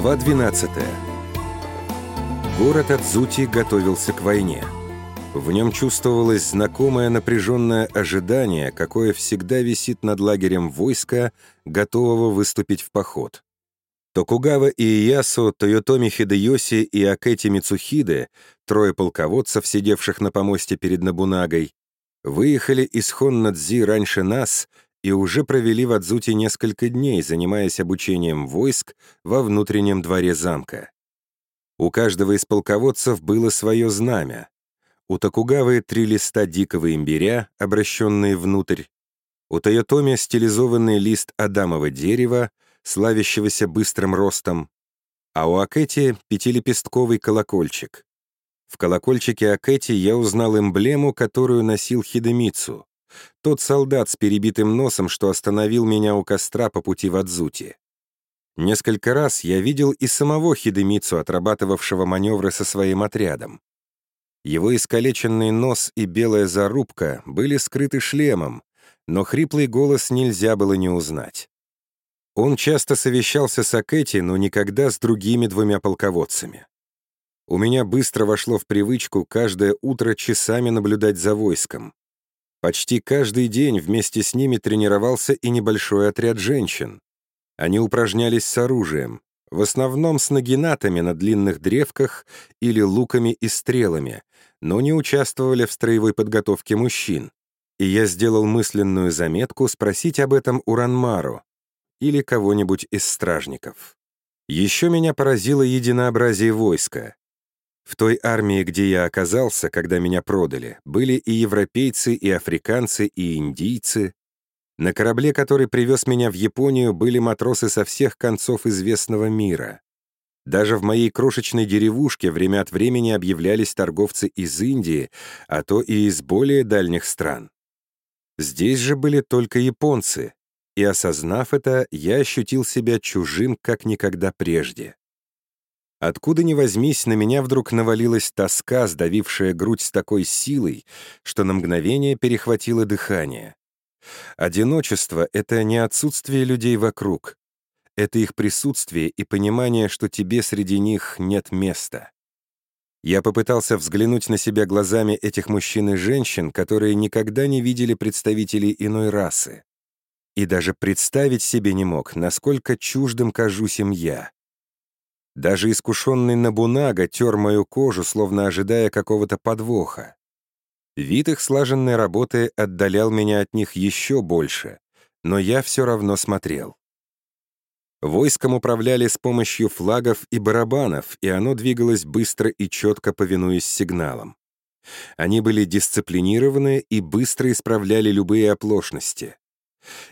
Глава 12. Город Адзути готовился к войне. В нем чувствовалось знакомое напряженное ожидание, какое всегда висит над лагерем войска, готового выступить в поход. Токугава Иясу, Тойотоми Хидеоси и Акэти Мицухиде, трое полководцев, сидевших на помосте перед Набунагой, выехали из Хоннадзи раньше нас и уже провели в Адзуте несколько дней, занимаясь обучением войск во внутреннем дворе замка. У каждого из полководцев было свое знамя. У Токугавы три листа дикого имбиря, обращенные внутрь. У Тойотоми стилизованный лист адамового дерева, славящегося быстрым ростом. А у Акэти пятилепестковый колокольчик. В колокольчике Акэти я узнал эмблему, которую носил Хидемицу. Тот солдат с перебитым носом, что остановил меня у костра по пути в Адзути. Несколько раз я видел и самого Хидемицу, отрабатывавшего маневры со своим отрядом. Его искалеченный нос и белая зарубка были скрыты шлемом, но хриплый голос нельзя было не узнать. Он часто совещался с Акэти, но никогда с другими двумя полководцами. У меня быстро вошло в привычку каждое утро часами наблюдать за войском. Почти каждый день вместе с ними тренировался и небольшой отряд женщин. Они упражнялись с оружием, в основном с нагинатами на длинных древках или луками и стрелами, но не участвовали в строевой подготовке мужчин. И я сделал мысленную заметку спросить об этом у Ранмару или кого-нибудь из стражников. Еще меня поразило единообразие войска. В той армии, где я оказался, когда меня продали, были и европейцы, и африканцы, и индийцы. На корабле, который привез меня в Японию, были матросы со всех концов известного мира. Даже в моей крошечной деревушке время от времени объявлялись торговцы из Индии, а то и из более дальних стран. Здесь же были только японцы, и, осознав это, я ощутил себя чужим, как никогда прежде. Откуда ни возьмись, на меня вдруг навалилась тоска, сдавившая грудь с такой силой, что на мгновение перехватило дыхание. Одиночество — это не отсутствие людей вокруг. Это их присутствие и понимание, что тебе среди них нет места. Я попытался взглянуть на себя глазами этих мужчин и женщин, которые никогда не видели представителей иной расы. И даже представить себе не мог, насколько чуждым кажусь им я. Даже искушенный Набунага тер мою кожу, словно ожидая какого-то подвоха. Вид их слаженной работы отдалял меня от них еще больше, но я все равно смотрел. Войском управляли с помощью флагов и барабанов, и оно двигалось быстро и четко, повинуясь сигналам. Они были дисциплинированы и быстро исправляли любые оплошности.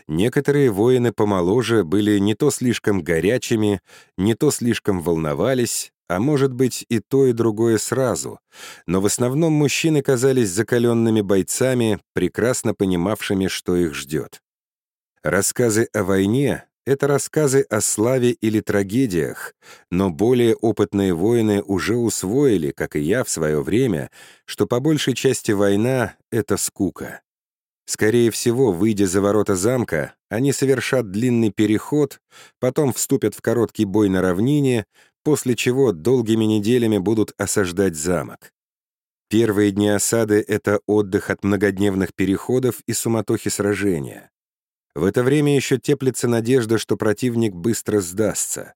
Некоторые воины помоложе были не то слишком горячими, не то слишком волновались, а может быть и то, и другое сразу. Но в основном мужчины казались закаленными бойцами, прекрасно понимавшими, что их ждет. Рассказы о войне — это рассказы о славе или трагедиях, но более опытные воины уже усвоили, как и я в свое время, что по большей части война — это скука. Скорее всего, выйдя за ворота замка, они совершат длинный переход, потом вступят в короткий бой на равнине, после чего долгими неделями будут осаждать замок. Первые дни осады — это отдых от многодневных переходов и суматохи сражения. В это время еще теплится надежда, что противник быстро сдастся.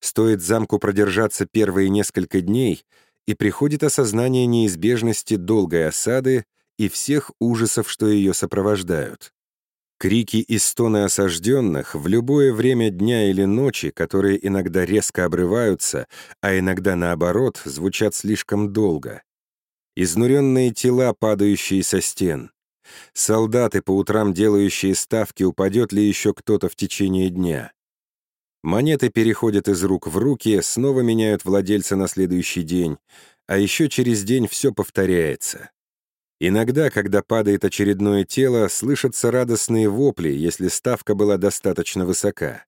Стоит замку продержаться первые несколько дней, и приходит осознание неизбежности долгой осады и всех ужасов, что ее сопровождают. Крики и стоны осажденных в любое время дня или ночи, которые иногда резко обрываются, а иногда, наоборот, звучат слишком долго. Изнуренные тела, падающие со стен. Солдаты, по утрам делающие ставки, упадет ли еще кто-то в течение дня. Монеты переходят из рук в руки, снова меняют владельца на следующий день, а еще через день все повторяется. Иногда, когда падает очередное тело, слышатся радостные вопли, если ставка была достаточно высока.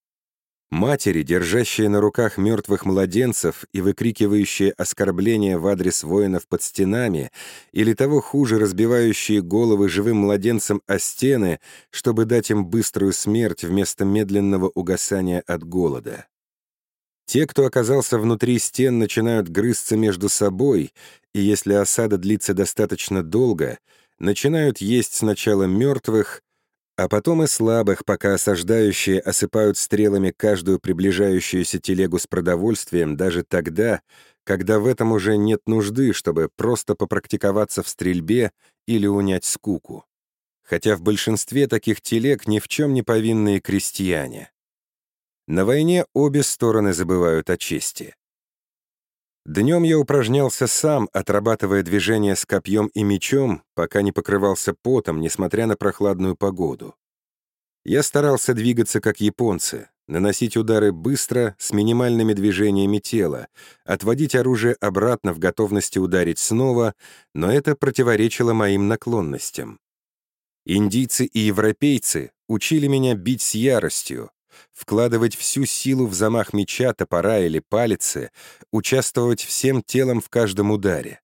Матери, держащие на руках мертвых младенцев и выкрикивающие оскорбления в адрес воинов под стенами, или того хуже, разбивающие головы живым младенцам о стены, чтобы дать им быструю смерть вместо медленного угасания от голода. Те, кто оказался внутри стен, начинают грызться между собой, и если осада длится достаточно долго, начинают есть сначала мертвых, а потом и слабых, пока осаждающие осыпают стрелами каждую приближающуюся телегу с продовольствием даже тогда, когда в этом уже нет нужды, чтобы просто попрактиковаться в стрельбе или унять скуку. Хотя в большинстве таких телег ни в чем не повинные крестьяне. На войне обе стороны забывают о чести. Днем я упражнялся сам, отрабатывая движения с копьем и мечом, пока не покрывался потом, несмотря на прохладную погоду. Я старался двигаться как японцы, наносить удары быстро, с минимальными движениями тела, отводить оружие обратно в готовности ударить снова, но это противоречило моим наклонностям. Индийцы и европейцы учили меня бить с яростью, вкладывать всю силу в замах меча, топора или палицы, участвовать всем телом в каждом ударе.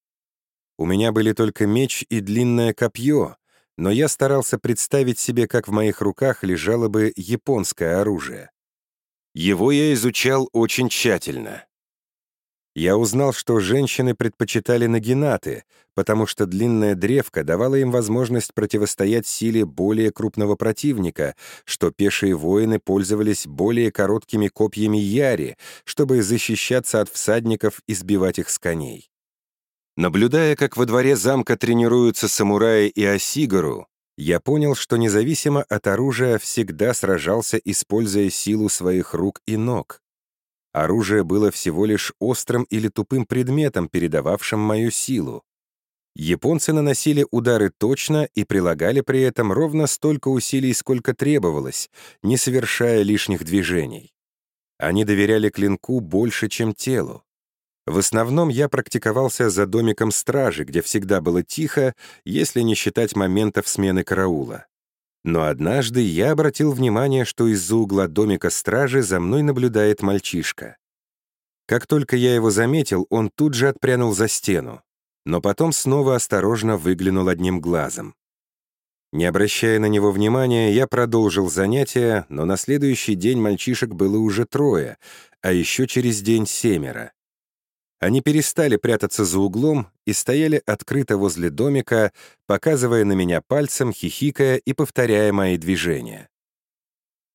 У меня были только меч и длинное копье, но я старался представить себе, как в моих руках лежало бы японское оружие. Его я изучал очень тщательно. Я узнал, что женщины предпочитали нагинаты, потому что длинная древка давала им возможность противостоять силе более крупного противника, что пешие воины пользовались более короткими копьями яри, чтобы защищаться от всадников и сбивать их с коней. Наблюдая, как во дворе замка тренируются самураи и осигару, я понял, что независимо от оружия всегда сражался, используя силу своих рук и ног. Оружие было всего лишь острым или тупым предметом, передававшим мою силу. Японцы наносили удары точно и прилагали при этом ровно столько усилий, сколько требовалось, не совершая лишних движений. Они доверяли клинку больше, чем телу. В основном я практиковался за домиком стражи, где всегда было тихо, если не считать моментов смены караула. Но однажды я обратил внимание, что из-за угла домика стражи за мной наблюдает мальчишка. Как только я его заметил, он тут же отпрянул за стену, но потом снова осторожно выглянул одним глазом. Не обращая на него внимания, я продолжил занятия, но на следующий день мальчишек было уже трое, а еще через день семеро. Они перестали прятаться за углом и стояли открыто возле домика, показывая на меня пальцем, хихикая и повторяя мои движения.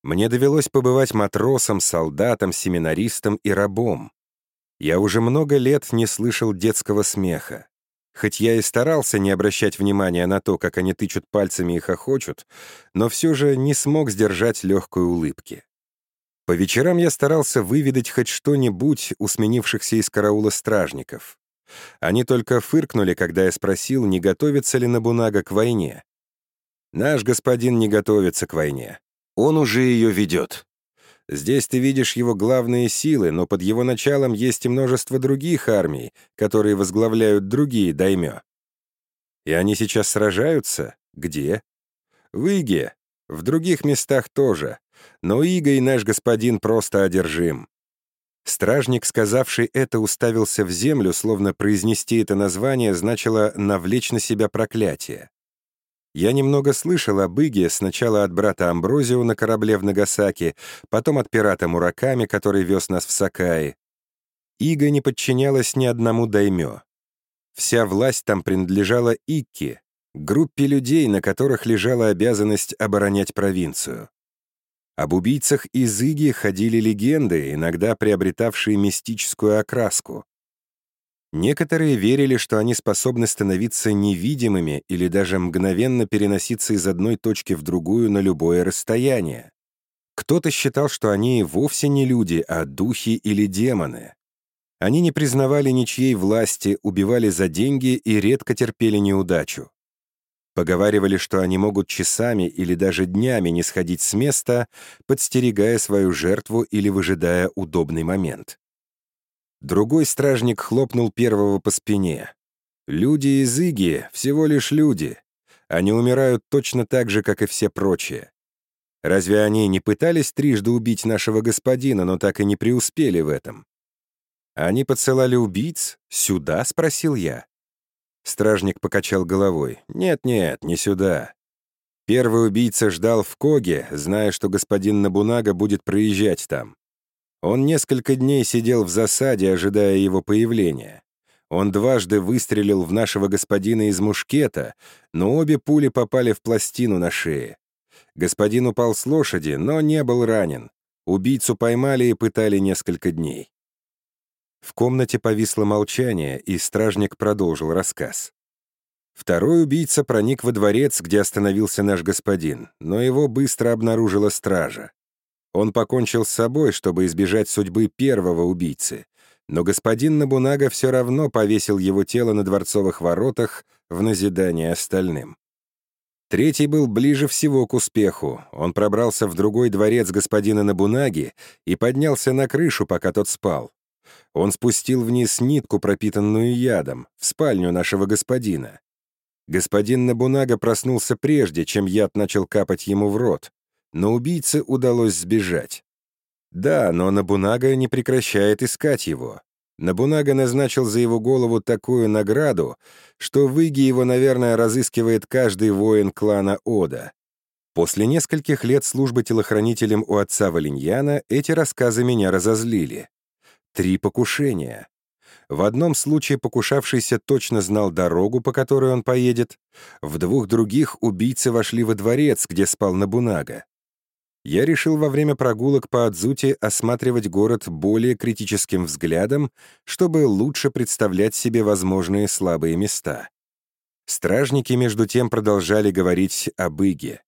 Мне довелось побывать матросом, солдатом, семинаристом и рабом. Я уже много лет не слышал детского смеха. Хоть я и старался не обращать внимания на то, как они тычут пальцами и хохочут, но все же не смог сдержать легкой улыбки. По вечерам я старался выведать хоть что-нибудь у сменившихся из караула стражников. Они только фыркнули, когда я спросил, не готовится ли Набунага к войне. «Наш господин не готовится к войне. Он уже ее ведет. Здесь ты видишь его главные силы, но под его началом есть и множество других армий, которые возглавляют другие даймё. И они сейчас сражаются? Где? В Иге. В других местах тоже но Иго и наш господин просто одержим. Стражник, сказавший это, уставился в землю, словно произнести это название значило навлечь на себя проклятие. Я немного слышал об Иге сначала от брата Амброзио на корабле в Нагасаки, потом от пирата Мураками, который вез нас в Сакаи. Ига не подчинялась ни одному даймё. Вся власть там принадлежала Икке, группе людей, на которых лежала обязанность оборонять провинцию. Об убийцах из Иги ходили легенды, иногда приобретавшие мистическую окраску. Некоторые верили, что они способны становиться невидимыми или даже мгновенно переноситься из одной точки в другую на любое расстояние. Кто-то считал, что они вовсе не люди, а духи или демоны. Они не признавали ничьей власти, убивали за деньги и редко терпели неудачу. Поговаривали, что они могут часами или даже днями не сходить с места, подстерегая свою жертву или выжидая удобный момент. Другой стражник хлопнул первого по спине. «Люди из Иги — всего лишь люди. Они умирают точно так же, как и все прочие. Разве они не пытались трижды убить нашего господина, но так и не преуспели в этом?» «Они подсылали убийц? Сюда?» — спросил я. Стражник покачал головой. «Нет-нет, не сюда. Первый убийца ждал в Коге, зная, что господин Набунага будет проезжать там. Он несколько дней сидел в засаде, ожидая его появления. Он дважды выстрелил в нашего господина из мушкета, но обе пули попали в пластину на шее. Господин упал с лошади, но не был ранен. Убийцу поймали и пытали несколько дней. В комнате повисло молчание, и стражник продолжил рассказ. Второй убийца проник во дворец, где остановился наш господин, но его быстро обнаружила стража. Он покончил с собой, чтобы избежать судьбы первого убийцы, но господин Набунага все равно повесил его тело на дворцовых воротах в назидание остальным. Третий был ближе всего к успеху. Он пробрался в другой дворец господина Набунаги и поднялся на крышу, пока тот спал. Он спустил вниз нитку, пропитанную ядом, в спальню нашего господина. Господин Набунага проснулся прежде, чем яд начал капать ему в рот, но убийце удалось сбежать. Да, но Набунага не прекращает искать его. Набунага назначил за его голову такую награду, что в Иге его, наверное, разыскивает каждый воин клана Ода. После нескольких лет службы телохранителем у отца Валиньяна эти рассказы меня разозлили. Три покушения. В одном случае покушавшийся точно знал дорогу, по которой он поедет, в двух других убийцы вошли во дворец, где спал Набунага я решил во время прогулок по Адзуте осматривать город более критическим взглядом, чтобы лучше представлять себе возможные слабые места. Стражники, между тем, продолжали говорить об Иге.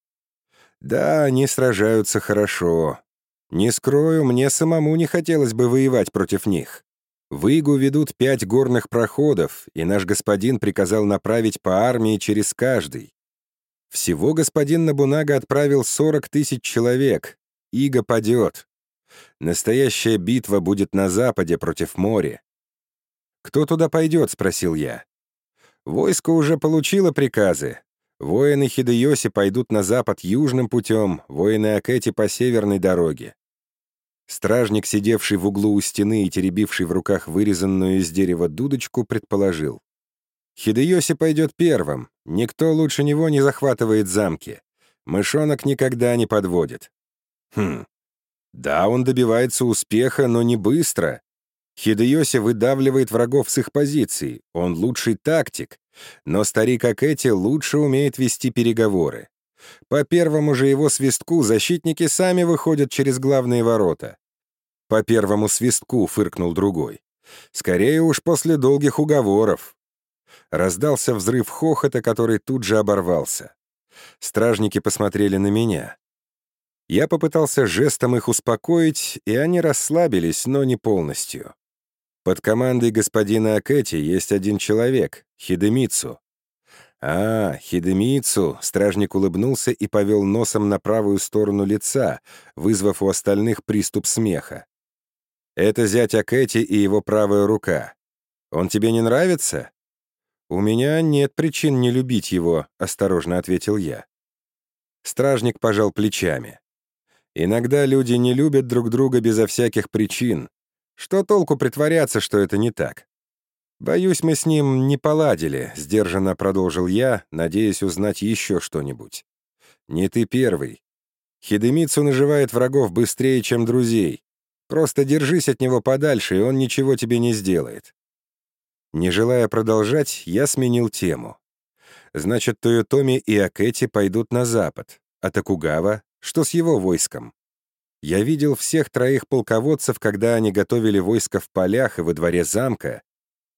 Да, они сражаются хорошо. Не скрою, мне самому не хотелось бы воевать против них. В Игу ведут пять горных проходов, и наш господин приказал направить по армии через каждый. Всего господин Набунага отправил 40 тысяч человек. Иго падет. Настоящая битва будет на западе против моря. «Кто туда пойдет?» — спросил я. «Войско уже получило приказы. Воины Хидеоси пойдут на запад южным путем, воины Акэти по северной дороге. Стражник, сидевший в углу у стены и теребивший в руках вырезанную из дерева дудочку, предположил. Хидеоси пойдет первым. Никто лучше него не захватывает замки. Мышонок никогда не подводит. Хм. Да, он добивается успеха, но не быстро. Хидеоси выдавливает врагов с их позиций. Он лучший тактик. Но старик Акэти лучше умеет вести переговоры. По первому же его свистку защитники сами выходят через главные ворота. По первому свистку фыркнул другой. Скорее уж после долгих уговоров. Раздался взрыв хохота, который тут же оборвался. Стражники посмотрели на меня. Я попытался жестом их успокоить, и они расслабились, но не полностью. Под командой господина Акэти есть один человек — Хидемицу. «А, Хидемицу!» — стражник улыбнулся и повел носом на правую сторону лица, вызвав у остальных приступ смеха. «Это зять Акэти и его правая рука. Он тебе не нравится?» «У меня нет причин не любить его», — осторожно ответил я. Стражник пожал плечами. «Иногда люди не любят друг друга безо всяких причин. Что толку притворяться, что это не так?» «Боюсь, мы с ним не поладили», — сдержанно продолжил я, надеясь узнать еще что-нибудь. «Не ты первый. Хидемицу наживает врагов быстрее, чем друзей. Просто держись от него подальше, и он ничего тебе не сделает. Не желая продолжать, я сменил тему. Значит, Тойотоми и Акэти пойдут на запад, а Токугава, что с его войском? Я видел всех троих полководцев, когда они готовили войско в полях и во дворе замка,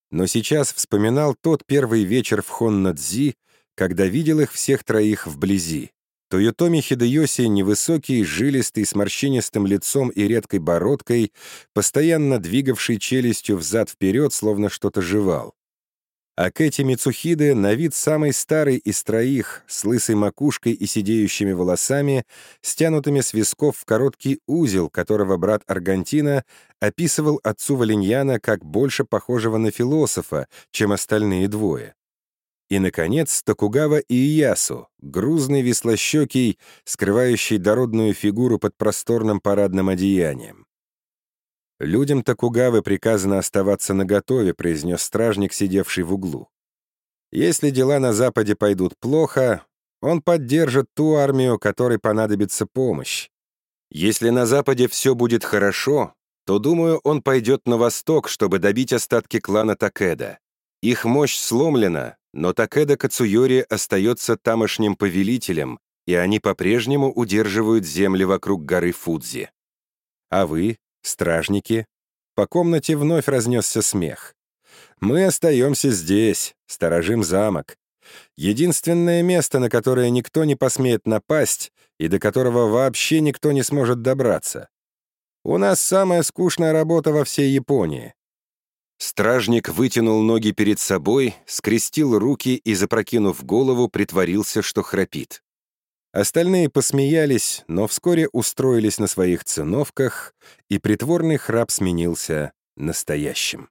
но сейчас вспоминал тот первый вечер в Хоннадзи, когда видел их всех троих вблизи. Тойотоми Хидеоси, невысокий, жилистый, с морщинистым лицом и редкой бородкой, постоянно двигавший челюстью взад-вперед, словно что-то жевал. А Кэти Мицухиде, на вид самый старый из троих, с лысой макушкой и сидеющими волосами, стянутыми с висков в короткий узел, которого брат Аргантина описывал отцу Валиньяна как больше похожего на философа, чем остальные двое. И, наконец, Токугава Иясу, грузный веслощекий, скрывающий дородную фигуру под просторным парадным одеянием. «Людям Токугавы приказано оставаться наготове», — произнес стражник, сидевший в углу. «Если дела на Западе пойдут плохо, он поддержит ту армию, которой понадобится помощь. Если на Западе все будет хорошо, то, думаю, он пойдет на восток, чтобы добить остатки клана Такеда. Их мощь сломлена, но Такеда Кацуйори остается тамошним повелителем, и они по-прежнему удерживают земли вокруг горы Фудзи. А вы, стражники? По комнате вновь разнесся смех. Мы остаемся здесь, сторожим замок. Единственное место, на которое никто не посмеет напасть и до которого вообще никто не сможет добраться. У нас самая скучная работа во всей Японии. Стражник вытянул ноги перед собой, скрестил руки и, запрокинув голову, притворился, что храпит. Остальные посмеялись, но вскоре устроились на своих циновках, и притворный храп сменился настоящим.